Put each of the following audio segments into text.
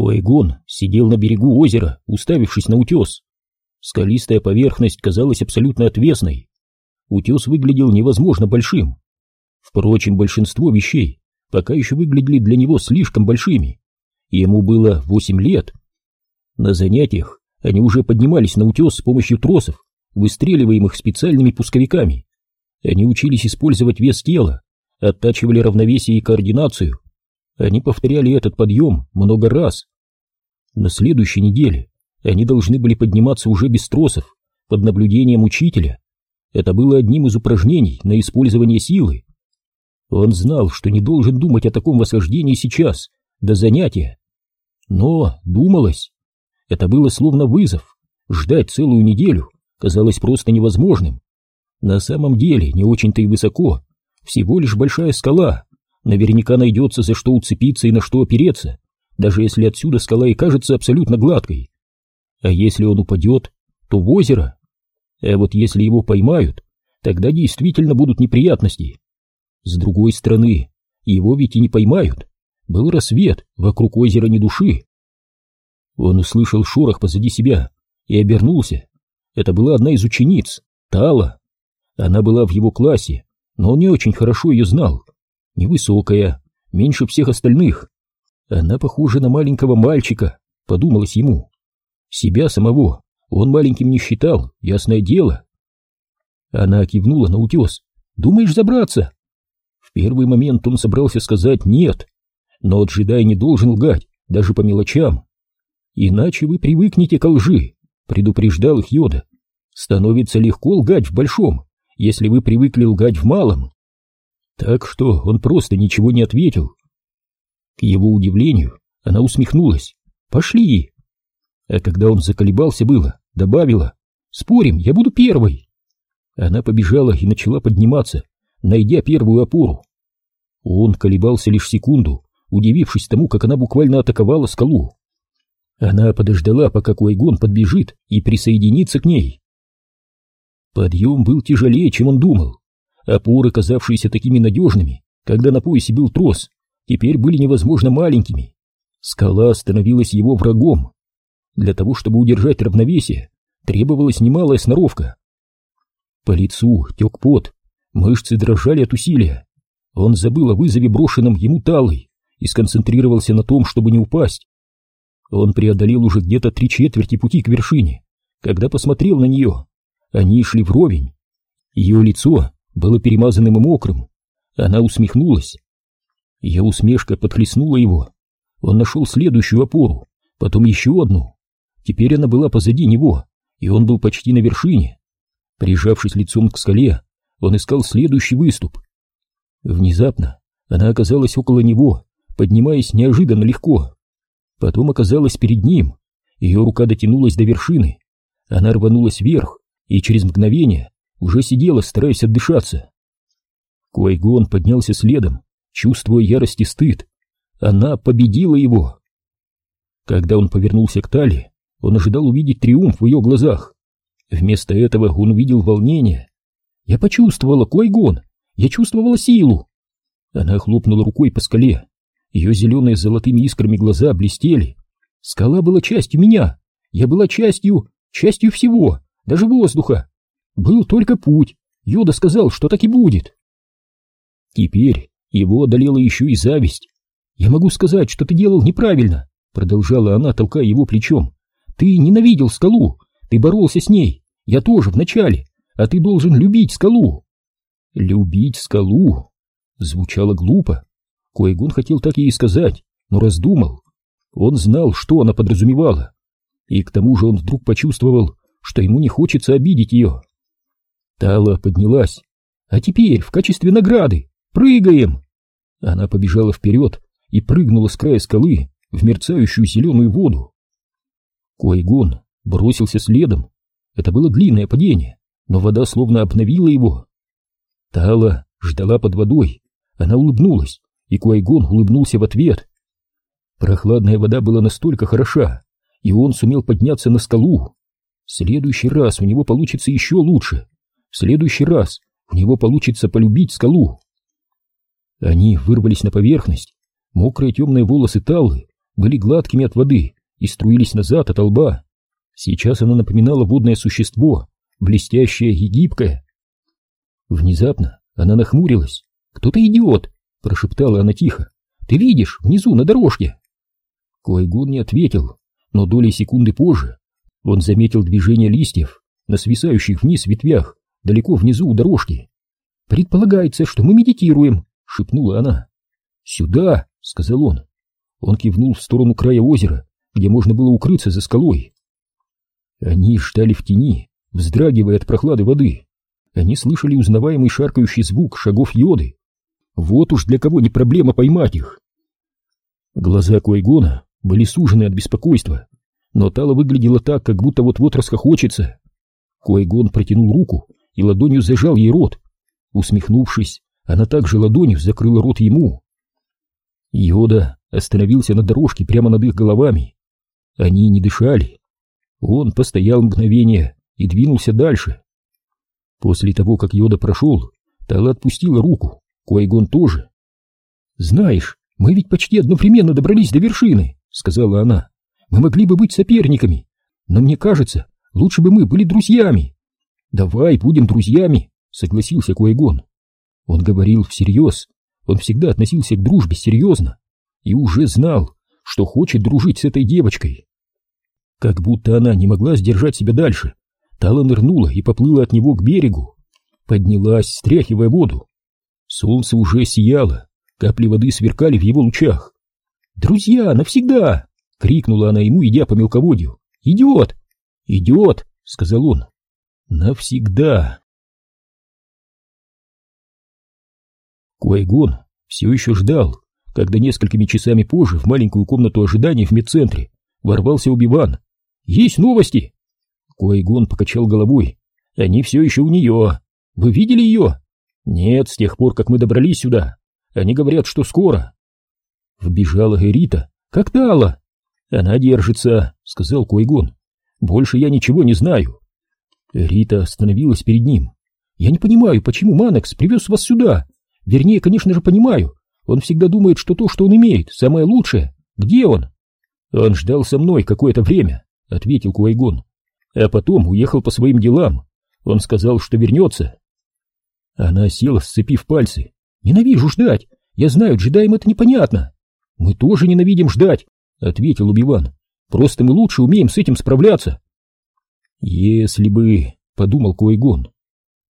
Куайгон сидел на берегу озера, уставившись на утес. Скалистая поверхность казалась абсолютно отвесной. Утес выглядел невозможно большим. Впрочем, большинство вещей пока еще выглядели для него слишком большими. Ему было восемь лет. На занятиях они уже поднимались на утес с помощью тросов, выстреливаемых специальными пусковиками. Они учились использовать вес тела, оттачивали равновесие и координацию. Они повторяли этот подъем много раз. На следующей неделе они должны были подниматься уже без тросов, под наблюдением учителя. Это было одним из упражнений на использование силы. Он знал, что не должен думать о таком восхождении сейчас, до занятия. Но думалось. Это было словно вызов. Ждать целую неделю казалось просто невозможным. На самом деле не очень-то и высоко. Всего лишь большая скала. Наверняка найдется за что уцепиться и на что опереться, даже если отсюда скала и кажется абсолютно гладкой. А если он упадет, то в озеро. А вот если его поймают, тогда действительно будут неприятности. С другой стороны, его ведь и не поймают. Был рассвет, вокруг озера ни души. Он услышал шорох позади себя и обернулся. Это была одна из учениц, Тала. Она была в его классе, но он не очень хорошо ее знал. Невысокая, меньше всех остальных. Она похожа на маленького мальчика, подумалось ему. Себя самого он маленьким не считал, ясное дело. Она кивнула на утес. «Думаешь забраться?» В первый момент он собрался сказать «нет», но джедай не должен лгать, даже по мелочам. «Иначе вы привыкнете к лжи», — предупреждал их Йода. «Становится легко лгать в большом, если вы привыкли лгать в малом». Так что он просто ничего не ответил. К его удивлению, она усмехнулась. «Пошли!» А когда он заколебался было, добавила. «Спорим, я буду первой!» Она побежала и начала подниматься, найдя первую опору. Он колебался лишь секунду, удивившись тому, как она буквально атаковала скалу. Она подождала, пока Куайгон подбежит и присоединится к ней. Подъем был тяжелее, чем он думал. Опоры, казавшиеся такими надежными, когда на поясе был трос, теперь были невозможно маленькими. Скала становилась его врагом. Для того, чтобы удержать равновесие, требовалась немалая сноровка. По лицу тек пот, Мышцы дрожали от усилия. Он забыл о вызове, брошенном ему талой, и сконцентрировался на том, чтобы не упасть. Он преодолел уже где-то три четверти пути к вершине, когда посмотрел на нее. Они шли вровень. Ее лицо было перемазанным и мокрым. Она усмехнулась. Ее усмешка подхлестнула его. Он нашел следующую опору, потом еще одну. Теперь она была позади него, и он был почти на вершине. Прижавшись лицом к скале, он искал следующий выступ. Внезапно она оказалась около него, поднимаясь неожиданно легко. Потом оказалась перед ним. Ее рука дотянулась до вершины. Она рванулась вверх и через мгновение уже сидела, стараясь отдышаться. Куайгон поднялся следом, чувствуя ярость и стыд. Она победила его. Когда он повернулся к Тали, он ожидал увидеть триумф в ее глазах. Вместо этого он увидел волнение. Я почувствовала Койгон, я чувствовала силу. Она хлопнула рукой по скале. Ее зеленые с золотыми искрами глаза блестели. Скала была частью меня. Я была частью, частью всего, даже воздуха. Был только путь. Йода сказал, что так и будет. Теперь его одолела еще и зависть. «Я могу сказать, что ты делал неправильно», — продолжала она, толкая его плечом. «Ты ненавидел скалу, ты боролся с ней, я тоже вначале, а ты должен любить скалу. Любить скалу? Звучало глупо. Койгун хотел так ей сказать, но раздумал. Он знал, что она подразумевала. И к тому же он вдруг почувствовал, что ему не хочется обидеть ее. Тала поднялась. А теперь, в качестве награды, прыгаем! Она побежала вперед и прыгнула с края скалы в мерцающую зеленую воду. Койгон бросился следом. Это было длинное падение, но вода словно обновила его. Тала ждала под водой, она улыбнулась, и Куайгон улыбнулся в ответ. Прохладная вода была настолько хороша, и он сумел подняться на скалу. В следующий раз у него получится еще лучше. В следующий раз у него получится полюбить скалу. Они вырвались на поверхность. Мокрые темные волосы Таллы были гладкими от воды и струились назад от лба. Сейчас она напоминала водное существо, блестящее и гибкое. Внезапно она нахмурилась. «Кто-то идиот!» — прошептала она тихо. «Ты видишь, внизу, на дорожке!» Койгон не ответил, но долей секунды позже он заметил движение листьев на свисающих вниз ветвях, далеко внизу у дорожки. «Предполагается, что мы медитируем», — шепнула она. «Сюда», — сказал он. Он кивнул в сторону края озера, где можно было укрыться за скалой. Они ждали в тени, вздрагивая от прохлады воды. Они слышали узнаваемый шаркающий звук шагов йоды. Вот уж для кого не проблема поймать их. Глаза Койгона были сужены от беспокойства, но Тала выглядела так, как будто вот-вот расхохочется. Койгон протянул руку и ладонью зажал ей рот. Усмехнувшись, она также ладонью закрыла рот ему. Йода остановился на дорожке прямо над их головами. Они не дышали. Он постоял мгновение и двинулся дальше. После того, как Йода прошел, Тала отпустила руку, Койгон тоже. «Знаешь, мы ведь почти одновременно добрались до вершины», — сказала она. «Мы могли бы быть соперниками, но мне кажется, лучше бы мы были друзьями». «Давай будем друзьями», — согласился Койгон. Он говорил всерьез, он всегда относился к дружбе серьезно и уже знал, что хочет дружить с этой девочкой. Как будто она не могла сдержать себя дальше, Тала нырнула и поплыла от него к берегу. Поднялась, стряхивая воду. Солнце уже сияло, капли воды сверкали в его лучах. «Друзья, навсегда!» — крикнула она ему, идя по мелководью. «Идиот! Идиот!» — сказал он. «Навсегда!» Куайгон все еще ждал, когда несколькими часами позже в маленькую комнату ожидания в медцентре ворвался Убиван. «Есть новости!» Куайгон покачал головой. «Они все еще у нее. Вы видели ее?» «Нет, с тех пор, как мы добрались сюда. Они говорят, что скоро». Вбежала Эрита. «Как Тала?» «Она держится», — сказал Куайгон. «Больше я ничего не знаю». Рита остановилась перед ним. «Я не понимаю, почему Манекс привез вас сюда. Вернее, конечно же, понимаю. Он всегда думает, что то, что он имеет, самое лучшее. Где он?» «Он ждал со мной какое-то время», — ответил Куайгон. «А потом уехал по своим делам. Он сказал, что вернется». Она села, сцепив пальцы. «Ненавижу ждать. Я знаю, джедаям это непонятно». «Мы тоже ненавидим ждать», — ответил Убиван. «Просто мы лучше умеем с этим справляться». «Если бы...» — подумал Куайгон.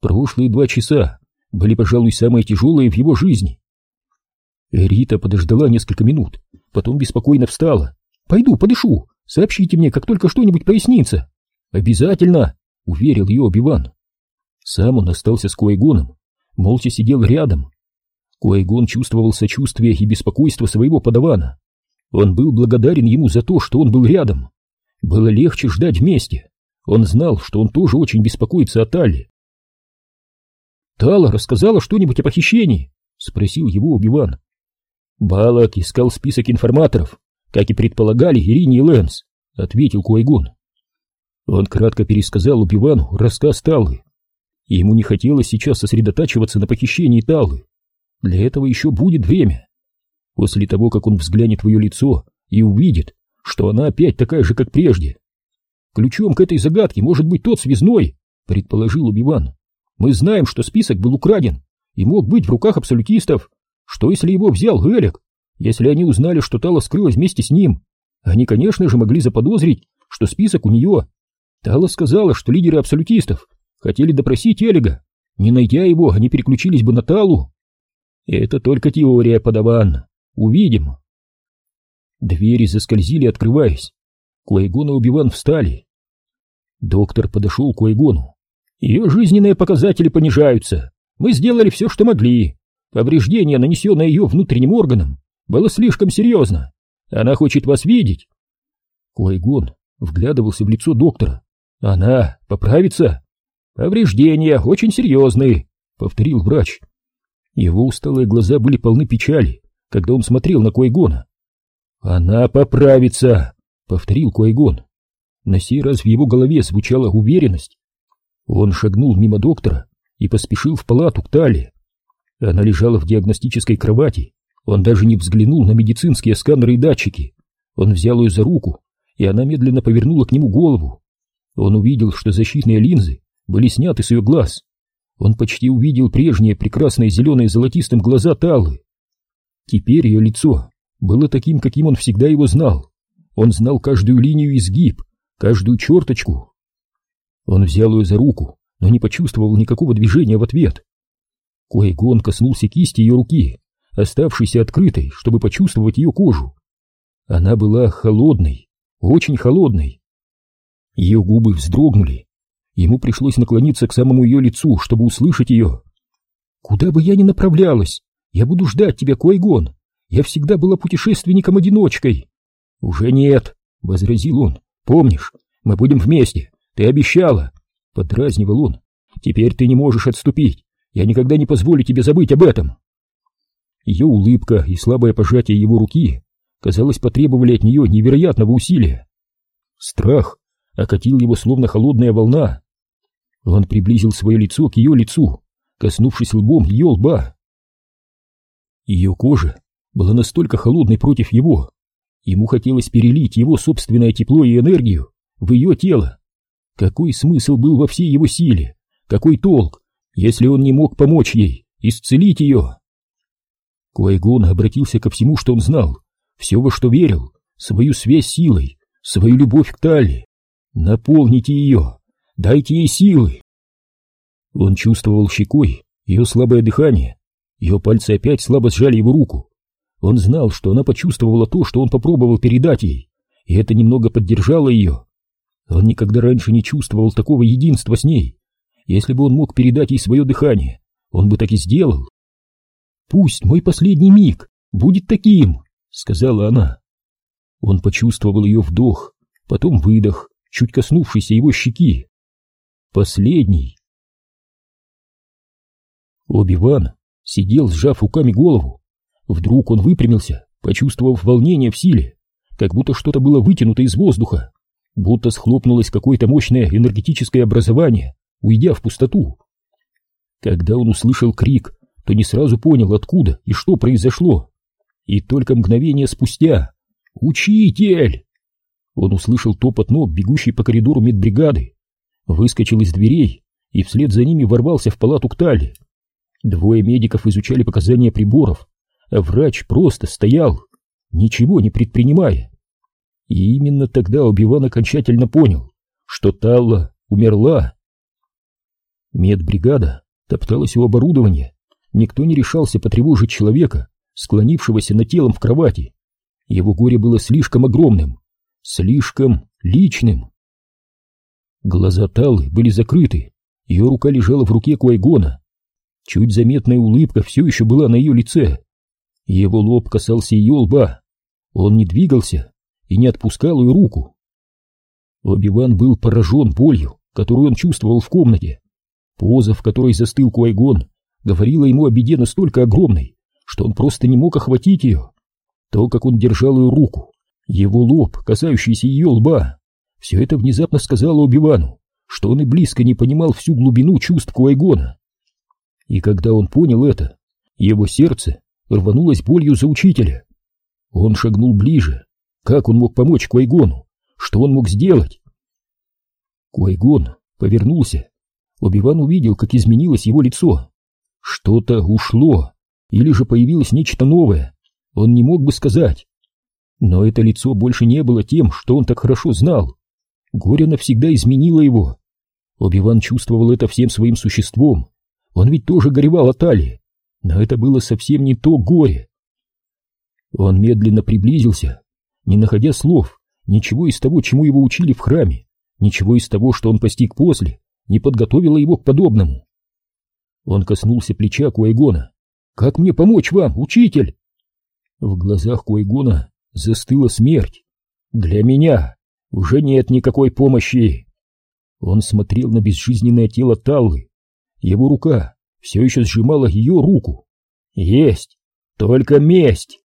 «Прошлые два часа были, пожалуй, самые тяжелые в его жизни. Рита подождала несколько минут, потом беспокойно встала. «Пойду, подышу, сообщите мне, как только что-нибудь прояснится». «Обязательно!» — уверил ее Обиван. Сам он остался с Куайгоном, молча сидел рядом. Куайгон чувствовал сочувствие и беспокойство своего подавана. Он был благодарен ему за то, что он был рядом. Было легче ждать вместе. Он знал, что он тоже очень беспокоится о Тале. «Тала рассказала что-нибудь о похищении?» — спросил его Убиван. Балак искал список информаторов, как и предполагали Ирине и Лэнс, — ответил Куайгон. Он кратко пересказал Убивану рассказ Талы. Ему не хотелось сейчас сосредотачиваться на похищении Талы. Для этого еще будет время. После того, как он взглянет в ее лицо и увидит, что она опять такая же, как прежде. Ключом к этой загадке может быть тот связной, предположил Убиван. Мы знаем, что список был украден и мог быть в руках абсолютистов. Что, если его взял Элек? Если они узнали, что Тала скрылась вместе с ним? Они, конечно же, могли заподозрить, что список у нее. Тала сказала, что лидеры абсолютистов хотели допросить Элега. Не найдя его, они переключились бы на Талу. Это только теория, подаван. Увидим. Двери заскользили, открываясь. Куайгон и Убиван встали. Доктор подошел к Куайгону. Ее жизненные показатели понижаются. Мы сделали все, что могли. Повреждение, нанесенное ее внутренним органам, было слишком серьезно. Она хочет вас видеть. Койгон вглядывался в лицо доктора. Она поправится? Повреждения очень серьезные, повторил врач. Его усталые глаза были полны печали, когда он смотрел на Койгона. Она поправится, повторил Койгон. На сей раз в его голове звучала уверенность. Он шагнул мимо доктора и поспешил в палату к Тали. Она лежала в диагностической кровати. Он даже не взглянул на медицинские сканеры и датчики. Он взял ее за руку, и она медленно повернула к нему голову. Он увидел, что защитные линзы были сняты с ее глаз. Он почти увидел прежние прекрасные зеленые золотистым глаза Таллы. Теперь ее лицо было таким, каким он всегда его знал. Он знал каждую линию изгиб, каждую черточку. Он взял ее за руку, но не почувствовал никакого движения в ответ. Куайгон коснулся кисти ее руки, оставшейся открытой, чтобы почувствовать ее кожу. Она была холодной, очень холодной. Ее губы вздрогнули. Ему пришлось наклониться к самому ее лицу, чтобы услышать ее. «Куда бы я ни направлялась, я буду ждать тебя, Куайгон. Я всегда была путешественником-одиночкой». «Уже нет», — возразил он. «Помнишь, мы будем вместе. Ты обещала». Подразнивал он. «Теперь ты не можешь отступить. Я никогда не позволю тебе забыть об этом. Ее улыбка и слабое пожатие его руки, казалось, потребовали от нее невероятного усилия. Страх окатил его словно холодная волна. Он приблизил свое лицо к ее лицу, коснувшись лбом ее лба. Ее кожа была настолько холодной против его. Ему хотелось перелить его собственное тепло и энергию в ее тело. Какой смысл был во всей его силе? Какой толк, если он не мог помочь ей, исцелить ее. Куайгон обратился ко всему, что он знал, все, во что верил, свою связь с силой, свою любовь к Талли. Наполните ее, дайте ей силы. Он чувствовал щекой ее слабое дыхание, ее пальцы опять слабо сжали его руку. Он знал, что она почувствовала то, что он попробовал передать ей, и это немного поддержало ее. Он никогда раньше не чувствовал такого единства с ней. Если бы он мог передать ей свое дыхание, он бы так и сделал. «Пусть мой последний миг будет таким», — сказала она. Он почувствовал ее вдох, потом выдох, чуть коснувшийся его щеки. Последний. Оби-Ван сидел, сжав руками голову. Вдруг он выпрямился, почувствовав волнение в силе, как будто что-то было вытянуто из воздуха, будто схлопнулось какое-то мощное энергетическое образование, уйдя в пустоту. Когда он услышал крик, то не сразу понял, откуда и что произошло. И только мгновение спустя «Учитель!» Он услышал топот ног, бегущий по коридору медбригады, выскочил из дверей и вслед за ними ворвался в палату к Талли. Двое медиков изучали показания приборов, а врач просто стоял, ничего не предпринимая. И именно тогда Убиван окончательно понял, что Талла умерла. Медбригада топталась у оборудования. Никто не решался потревожить человека, склонившегося над телом в кровати. Его горе было слишком огромным, слишком личным. Глаза Талы были закрыты, ее рука лежала в руке Куайгона. Чуть заметная улыбка все еще была на ее лице. Его лоб касался ее лба. Он не двигался и не отпускал ее руку. Оби-Ван был поражен болью, которую он чувствовал в комнате. Поза, в которой застыл Куайгон, говорила ему о беде настолько огромной, что он просто не мог охватить ее. То, как он держал ее руку, его лоб, касающийся ее лба, все это внезапно сказало Убивану, что он и близко не понимал всю глубину чувств Куайгона. И когда он понял это, его сердце рванулось болью за учителя. Он шагнул ближе. Как он мог помочь Куайгону? Что он мог сделать? Куайгон повернулся Оби-Ван увидел, как изменилось его лицо. Что-то ушло, или же появилось нечто новое. Он не мог бы сказать. Но это лицо больше не было тем, что он так хорошо знал. Горе навсегда изменило его. Оби-Ван чувствовал это всем своим существом. Он ведь тоже горевал от Али. Но это было совсем не то горе. Он медленно приблизился, не находя слов, ничего из того, чему его учили в храме, ничего из того, что он постиг после, не подготовила его к подобному. Он коснулся плеча Куайгона. «Как мне помочь вам, учитель?» В глазах Куайгона застыла смерть. «Для меня уже нет никакой помощи!» Он смотрел на безжизненное тело Таллы. Его рука все еще сжимала ее руку. «Есть! Только месть!»